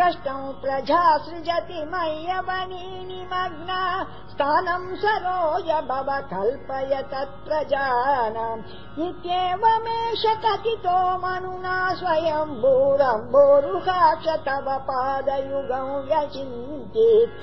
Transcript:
कष्टम् प्रजा सृजति मय्यवनी निमग्ना स्थानम् सरोज भव कल्पय तत्प्रजानाम् इत्येवमेष कथितो मनुना स्वयम् भूरम्बोरुहाक्ष तव पादयुगम् व्यचिन्त्य।